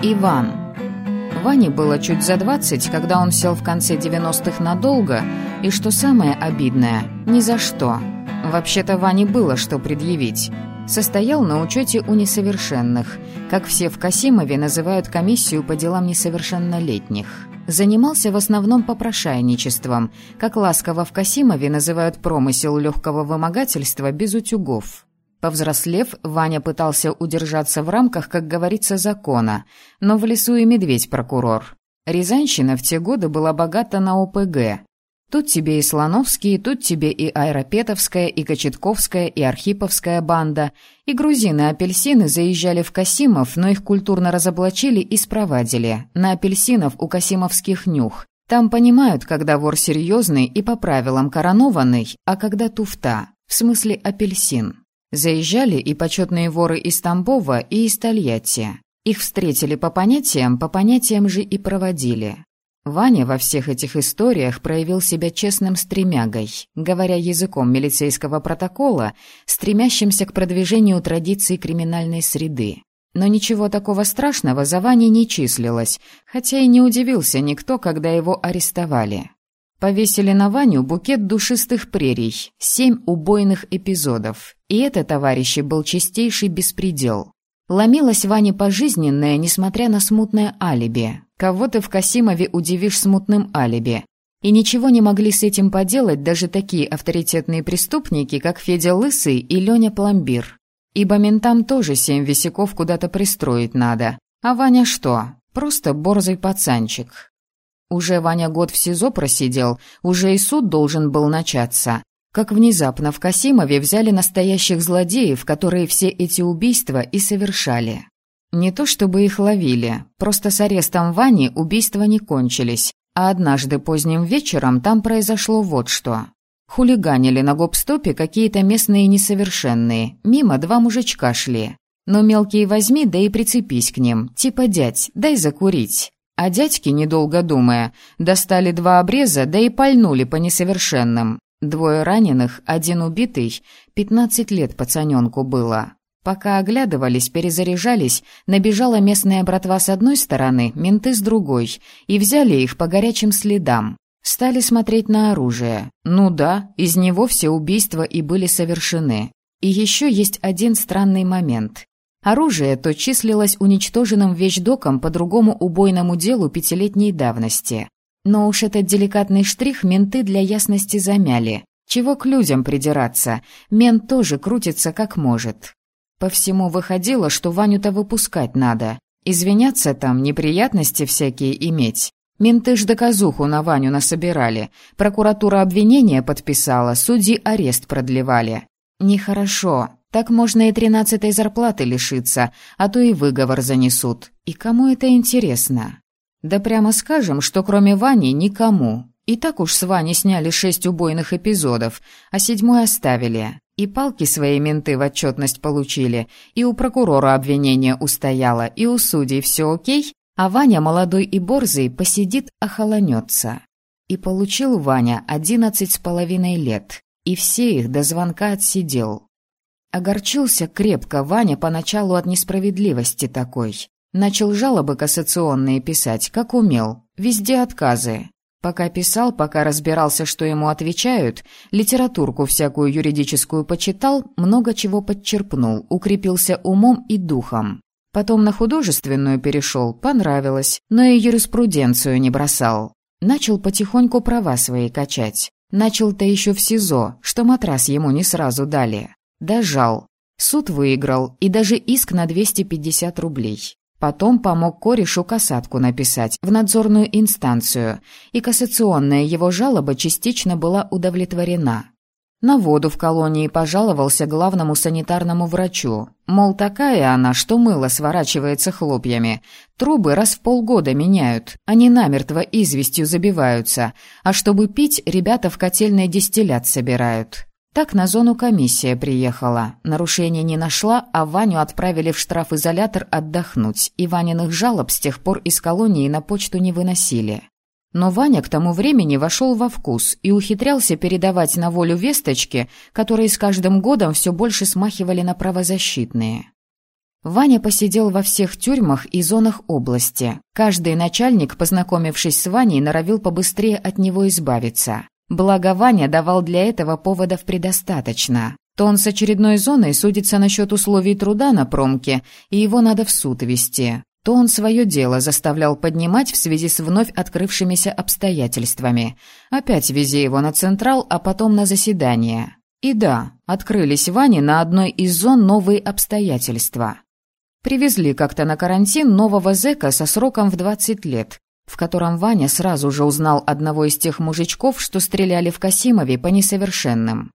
Иван. Ване было чуть за 20, когда он сел в конце 90-х надолго, и, что самое обидное, ни за что. Вообще-то Ване было что предъявить. Состоял на учете у несовершенных, как все в Касимове называют комиссию по делам несовершеннолетних. Занимался в основном попрошайничеством, как ласково в Касимове называют промысел легкого вымогательства без утюгов. Повзрослев, Ваня пытался удержаться в рамках, как говорится, закона, но в лесу и медведь прокурор. Рязанщина в те годы была богата на ОПГ. Тут тебе и Слоновские, тут тебе и Айропетовская, и Кочетковская, и Архиповская банда, и грузины-апельсины заезжали в Касимов, но их культурно разоблачили и спровадили. На апельсинов у касимовских нюх. Там понимают, когда вор серьезный и по правилам коронованный, а когда туфта, в смысле апельсин. Заезжали и почетные воры из Тамбова и из Тольятти. Их встретили по понятиям, по понятиям же и проводили. Ваня во всех этих историях проявил себя честным стремягой, говоря языком милицейского протокола, стремящимся к продвижению традиций криминальной среды. Но ничего такого страшного за Ваней не числилось, хотя и не удивился никто, когда его арестовали. Повесили на Ваню букет душистых прерий, семь убойных эпизодов. И это, товарищи, был чистейший беспредел. Ломилась Ване пожизненная, несмотря на смутное алиби. Кого ты в Касимове удивишь смутным алиби? И ничего не могли с этим поделать даже такие авторитетные преступники, как Федя Лысый и Леня Пломбир. Ибо ментам тоже семь висяков куда-то пристроить надо. А Ваня что? Просто борзый пацанчик. Уже Ваня год в СИЗО просидел, уже и суд должен был начаться. Как внезапно в Касимове взяли настоящих злодеев, которые все эти убийства и совершали. Не то чтобы их ловили, просто с арестом Вани убийства не кончились, а однажды поздним вечером там произошло вот что. Хулиганили на гоп-стопе какие-то местные несовершенные, мимо два мужичка шли. Но мелкие возьми, да и прицепись к ним, типа дядь, дай закурить. А дядьки, недолго думая, достали два обреза, да и пальнули по несовершенным. Двое раненых, один убитый, пятнадцать лет пацаненку было. Пока оглядывались, перезаряжались, набежала местная братва с одной стороны, менты с другой, и взяли их по горячим следам. Стали смотреть на оружие. Ну да, из него все убийства и были совершены. И еще есть один странный момент. Оружие то числилось уничтоженным вещдоком по другому убойному делу пятилетней давности. Но уж этот деликатный штрих менты для ясности замяли. Чего к людям придираться? Мент тоже крутится как может. По всему выходило, что Ваню-то выпускать надо. Извиняться там, неприятности всякие иметь. Менты ж доказуху на Ваню насобирали. Прокуратура обвинения подписала, судьи арест продлевали. Нехорошо. Так можно и тринадцатой зарплаты лишиться, а то и выговор занесут. И кому это интересно? Да прямо скажем, что кроме Вани никому. И так уж с Вани сняли шесть убойных эпизодов, а седьмой оставили. И палки свои менты в отчетность получили, и у прокурора обвинение устояло, и у судей все окей, а Ваня, молодой и борзый, посидит, охолонется. И получил Ваня одиннадцать с половиной лет, и все их до звонка отсидел. Огорчился крепко Ваня поначалу от несправедливости такой. Начал жалобы кассационные писать, как умел. Везде отказы. Пока писал, пока разбирался, что ему отвечают, литературку всякую юридическую почитал, много чего подчерпнул, укрепился умом и духом. Потом на художественную перешел, понравилось, но и юриспруденцию не бросал. Начал потихоньку права свои качать. Начал-то еще в СИЗО, что матрас ему не сразу дали. Дожал. Суд выиграл, и даже иск на 250 рублей. Потом помог корешу касатку написать в надзорную инстанцию, и кассационная его жалоба частично была удовлетворена. На воду в колонии пожаловался главному санитарному врачу. Мол, такая она, что мыло сворачивается хлопьями. Трубы раз в полгода меняют, они намертво известью забиваются, а чтобы пить, ребята в котельный дистиллят собирают. Так на зону комиссия приехала. Нарушения не нашла, а Ваню отправили в штрафизолятор отдохнуть, и Ваниных жалоб с тех пор из колонии на почту не выносили. Но Ваня к тому времени вошел во вкус и ухитрялся передавать на волю весточки, которые с каждым годом все больше смахивали на правозащитные. Ваня посидел во всех тюрьмах и зонах области. Каждый начальник, познакомившись с Ваней, норовил побыстрее от него избавиться. Благо Ваня давал для этого поводов предостаточно. То он с очередной зоной судится насчет условий труда на промке, и его надо в суд вести. То он свое дело заставлял поднимать в связи с вновь открывшимися обстоятельствами. Опять вези его на Централ, а потом на заседание. И да, открылись Ване на одной из зон новые обстоятельства. Привезли как-то на карантин нового зэка со сроком в 20 лет, в котором Ваня сразу же узнал одного из тех мужичков, что стреляли в Касимове по несовершенным.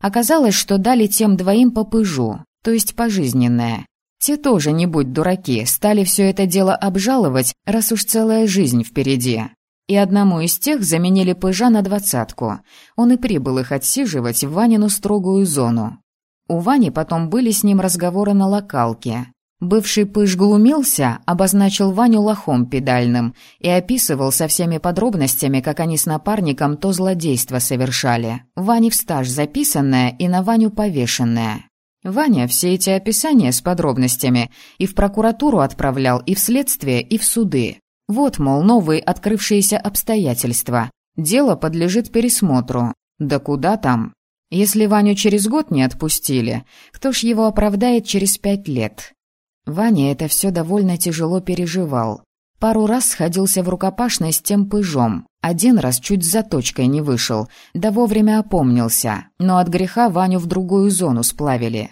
Оказалось, что дали тем двоим по пыжу, то есть пожизненное. Те тоже, не будь дураки, стали все это дело обжаловать, раз уж целая жизнь впереди. И одному из тех заменили пыжа на двадцатку. Он и прибыл их отсиживать в Ванину строгую зону. У Вани потом были с ним разговоры на локалке. Бывший пыш глумился, обозначил Ваню лохом педальным и описывал со всеми подробностями, как они с напарником то злодейство совершали. Ване в стаж записанное и на Ваню повешенное. Ваня все эти описания с подробностями и в прокуратуру отправлял, и в следствие, и в суды. Вот, мол, новые открывшиеся обстоятельства. Дело подлежит пересмотру. Да куда там? Если Ваню через год не отпустили, кто ж его оправдает через пять лет? Ваня это все довольно тяжело переживал. Пару раз сходился в рукопашной с тем пыжом. Один раз чуть с заточкой не вышел, да вовремя опомнился, но от греха Ваню в другую зону сплавили.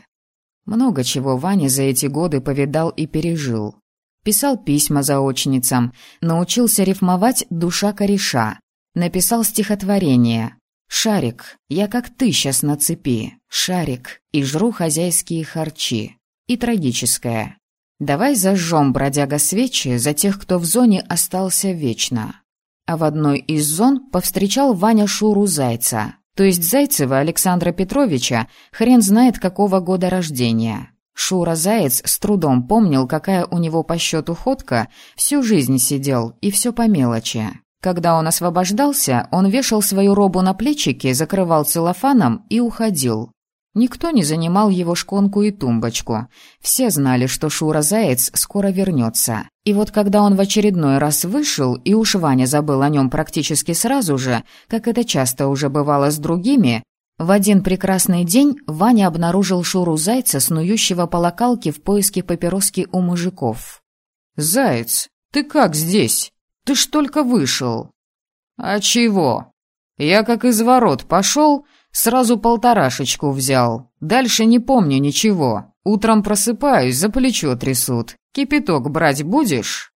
Много чего Ваня за эти годы повидал и пережил. Писал письма заочницам, научился рифмовать «душа кореша», написал стихотворение «Шарик, я как ты сейчас на цепи, шарик, и жру хозяйские харчи». И трагическое Давай зажжем, бродяга, свечи за тех, кто в зоне остался вечно. А в одной из зон повстречал Ваня Шуру Зайца, то есть Зайцева Александра Петровича, хрен знает какого года рождения. Шура Заяц с трудом помнил, какая у него по счету ходка, всю жизнь сидел, и все по мелочи. Когда он освобождался, он вешал свою робу на плечики, закрывал целлофаном и уходил. Никто не занимал его шконку и тумбочку. Все знали, что Шура Заяц скоро вернется. И вот когда он в очередной раз вышел, и уж Ваня забыл о нем практически сразу же, как это часто уже бывало с другими, в один прекрасный день Ваня обнаружил Шуру Зайца, снующего по локалке в поиске папироски у мужиков. «Заяц, ты как здесь? Ты ж только вышел». «А чего? Я как из ворот пошел, Сразу полторашечку взял. Дальше не помню ничего. Утром просыпаюсь, за плечо трясут. Кипяток брать будешь?»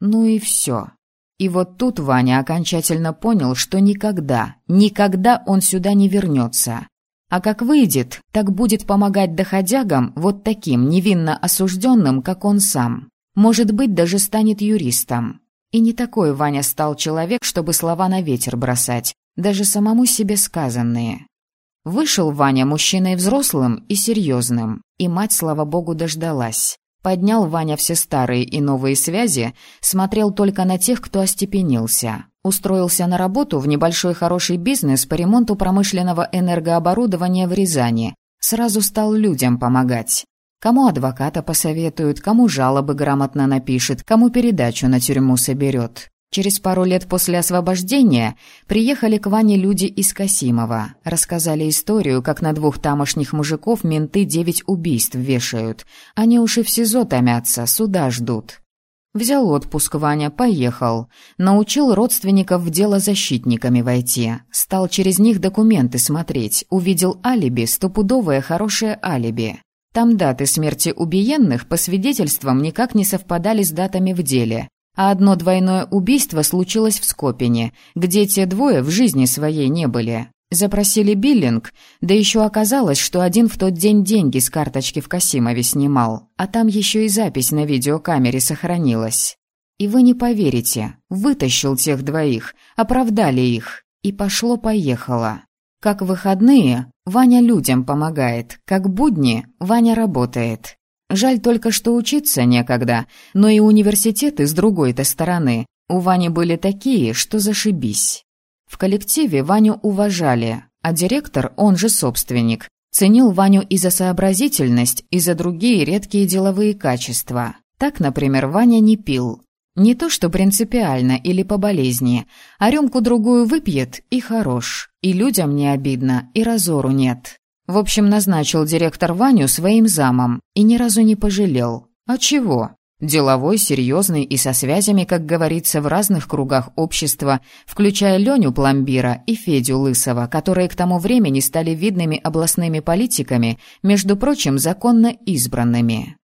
Ну и все. И вот тут Ваня окончательно понял, что никогда, никогда он сюда не вернется. А как выйдет, так будет помогать доходягам, вот таким невинно осужденным, как он сам. Может быть, даже станет юристом. И не такой Ваня стал человек, чтобы слова на ветер бросать, даже самому себе сказанные. Вышел Ваня мужчиной взрослым и серьезным, и мать, слава богу, дождалась. Поднял Ваня все старые и новые связи, смотрел только на тех, кто остепенился. Устроился на работу в небольшой хороший бизнес по ремонту промышленного энергооборудования в Рязани. Сразу стал людям помогать. Кому адвоката посоветуют, кому жалобы грамотно напишет, кому передачу на тюрьму соберет. Через пару лет после освобождения приехали к Ване люди из Касимова. Рассказали историю, как на двух тамошних мужиков менты девять убийств вешают. Они уж и в СИЗО томятся, суда ждут. Взял отпуск Ваня, поехал. Научил родственников в дело защитниками войти. Стал через них документы смотреть. Увидел алиби, стопудовое хорошее алиби. Там даты смерти убиенных по свидетельствам никак не совпадали с датами в деле а одно двойное убийство случилось в Скопине, где те двое в жизни своей не были. Запросили биллинг, да еще оказалось, что один в тот день деньги с карточки в Касимове снимал, а там еще и запись на видеокамере сохранилась. И вы не поверите, вытащил тех двоих, оправдали их, и пошло-поехало. Как выходные, Ваня людям помогает, как будни, Ваня работает. Жаль только, что учиться некогда, но и университеты с другой-то стороны у Вани были такие, что зашибись. В коллективе Ваню уважали, а директор, он же собственник, Ценил Ваню и за сообразительность, и за другие редкие деловые качества. Так, например, Ваня не пил. Не то что принципиально или по болезни, а рюмку-другую выпьет и хорош. И людям не обидно, и разору нет. В общем, назначил директор Ваню своим замом и ни разу не пожалел. А чего? Деловой, серьезный и со связями, как говорится, в разных кругах общества, включая Леню Пломбира и Федю Лысого, которые к тому времени стали видными областными политиками, между прочим, законно избранными.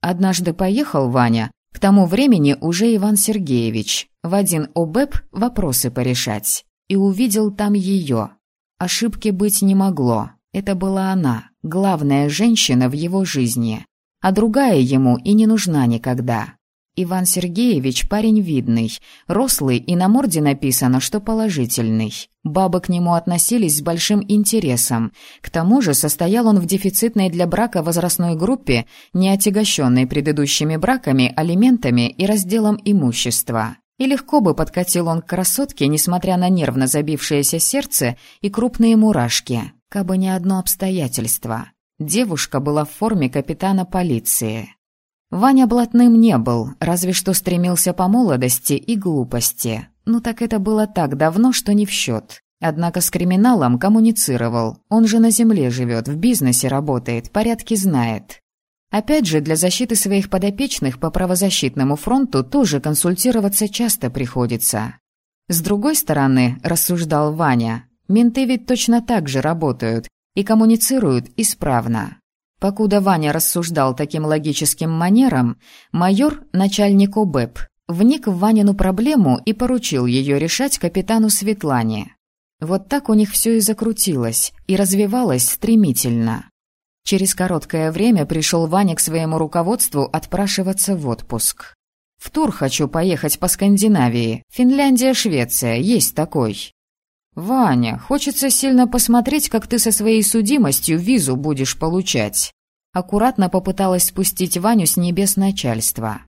Однажды поехал Ваня, к тому времени уже Иван Сергеевич, в один ОБЭП вопросы порешать, и увидел там ее. Ошибки быть не могло. Это была она, главная женщина в его жизни а другая ему и не нужна никогда. Иван Сергеевич парень видный, рослый и на морде написано, что положительный. Бабы к нему относились с большим интересом. К тому же состоял он в дефицитной для брака возрастной группе, не отягощенной предыдущими браками, алиментами и разделом имущества. И легко бы подкатил он к красотке, несмотря на нервно забившееся сердце и крупные мурашки, кабы не одно обстоятельство. Девушка была в форме капитана полиции. Ваня блатным не был, разве что стремился по молодости и глупости. Ну так это было так давно, что не в счет. Однако с криминалом коммуницировал. Он же на земле живет, в бизнесе работает, порядки знает. Опять же, для защиты своих подопечных по правозащитному фронту тоже консультироваться часто приходится. С другой стороны, рассуждал Ваня, менты ведь точно так же работают, и коммуницируют исправно. Покуда Ваня рассуждал таким логическим манером, майор, начальник ОБЭП, вник в Ванину проблему и поручил ее решать капитану Светлане. Вот так у них все и закрутилось, и развивалось стремительно. Через короткое время пришел Ваня к своему руководству отпрашиваться в отпуск. «В тур хочу поехать по Скандинавии. Финляндия, Швеция. Есть такой. «Ваня, хочется сильно посмотреть, как ты со своей судимостью визу будешь получать». Аккуратно попыталась спустить Ваню с небес начальства.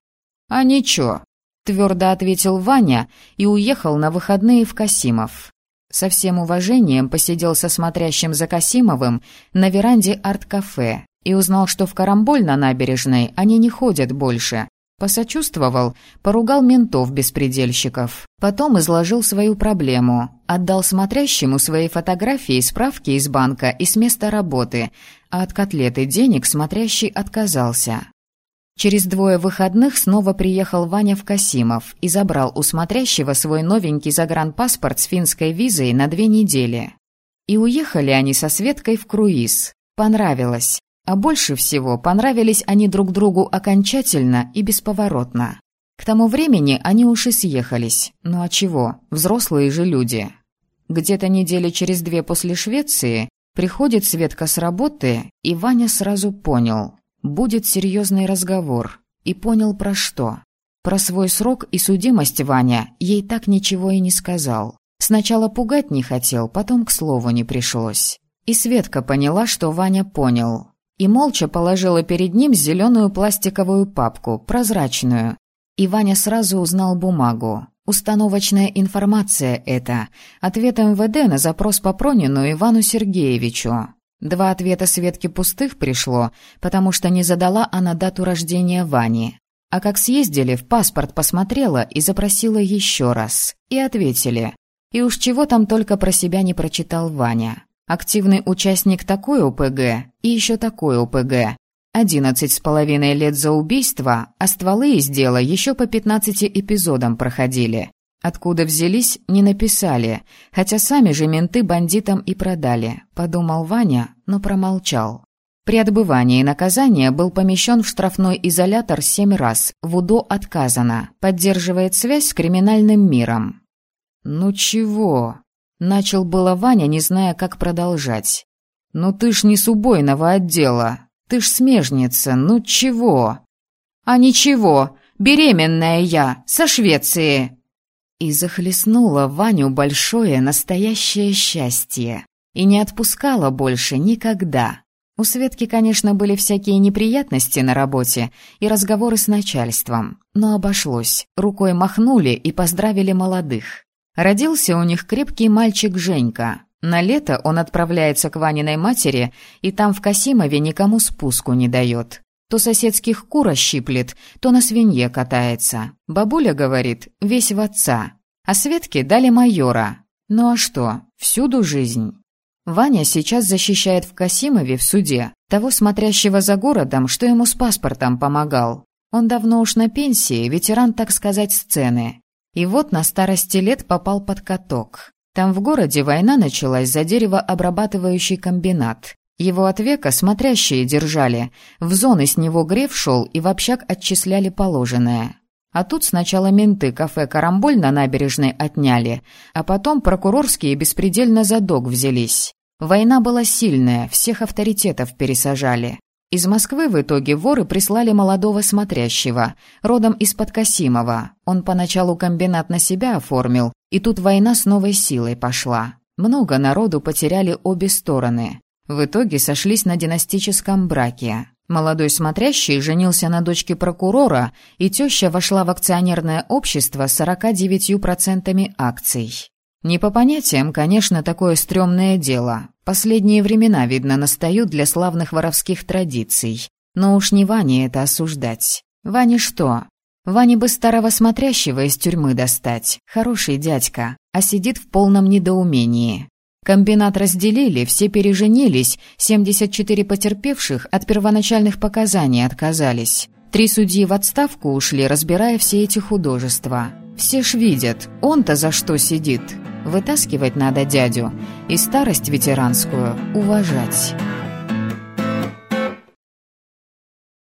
«А ничего», — твердо ответил Ваня и уехал на выходные в Касимов. Со всем уважением посидел со смотрящим за Касимовым на веранде арт-кафе и узнал, что в Карамболь на набережной они не ходят больше, Посочувствовал, поругал ментов-беспредельщиков. Потом изложил свою проблему. Отдал смотрящему свои фотографии, справки из банка и с места работы, а от котлеты денег смотрящий отказался. Через двое выходных снова приехал Ваня в Касимов и забрал у смотрящего свой новенький загранпаспорт с финской визой на две недели. И уехали они со Светкой в круиз. Понравилось. А больше всего понравились они друг другу окончательно и бесповоротно. К тому времени они уж и съехались. Ну а чего, взрослые же люди. Где-то недели через две после Швеции приходит Светка с работы, и Ваня сразу понял. Будет серьезный разговор. И понял про что. Про свой срок и судимость Ваня ей так ничего и не сказал. Сначала пугать не хотел, потом к слову не пришлось. И Светка поняла, что Ваня понял и молча положила перед ним зеленую пластиковую папку, прозрачную. И Ваня сразу узнал бумагу. Установочная информация это. Ответ МВД на запрос по Пронину Ивану Сергеевичу. Два ответа Светки пустых пришло, потому что не задала она дату рождения Вани. А как съездили, в паспорт посмотрела и запросила еще раз. И ответили. И уж чего там только про себя не прочитал Ваня. Активный участник такой ОПГ и еще такой ОПГ. Одиннадцать с половиной лет за убийство, а стволы из дела еще по пятнадцати эпизодам проходили. Откуда взялись, не написали, хотя сами же менты бандитам и продали, подумал Ваня, но промолчал. При отбывании наказания был помещен в штрафной изолятор семь раз, в УДО отказано, поддерживает связь с криминальным миром. «Ну чего?» Начал было Ваня, не зная, как продолжать. «Ну ты ж не с убойного отдела. Ты ж смежница. Ну чего?» «А ничего. Беременная я. Со Швеции». И захлестнуло Ваню большое настоящее счастье. И не отпускала больше никогда. У Светки, конечно, были всякие неприятности на работе и разговоры с начальством, но обошлось. Рукой махнули и поздравили молодых. Родился у них крепкий мальчик Женька. На лето он отправляется к Ваниной матери, и там в Касимове никому спуску не дает. То соседских кур щиплет, то на свинье катается. Бабуля говорит, весь в отца. А Светке дали майора. Ну а что, всюду жизнь. Ваня сейчас защищает в Касимове в суде того смотрящего за городом, что ему с паспортом помогал. Он давно уж на пенсии, ветеран, так сказать, сцены. И вот на старости лет попал под каток. Там в городе война началась за деревообрабатывающий комбинат. Его от века смотрящие держали, в зоны с него греф шел и в общак отчисляли положенное. А тут сначала менты кафе «Карамболь» на набережной отняли, а потом прокурорские беспредельно за дог взялись. Война была сильная, всех авторитетов пересажали. Из Москвы в итоге воры прислали молодого смотрящего, родом из-под Касимова. Он поначалу комбинат на себя оформил, и тут война с новой силой пошла. Много народу потеряли обе стороны. В итоге сошлись на династическом браке. Молодой смотрящий женился на дочке прокурора, и теща вошла в акционерное общество с 49% акций. Не по понятиям, конечно, такое стрёмное дело. Последние времена, видно, настают для славных воровских традиций. Но уж не Ване это осуждать. Ване что? Ване бы старого смотрящего из тюрьмы достать. Хороший дядька, а сидит в полном недоумении. Комбинат разделили, все переженились, 74 потерпевших от первоначальных показаний отказались. Три судьи в отставку ушли, разбирая все эти художества. Все ж видят, он-то за что сидит. Вытаскивать надо дядю и старость ветеранскую уважать.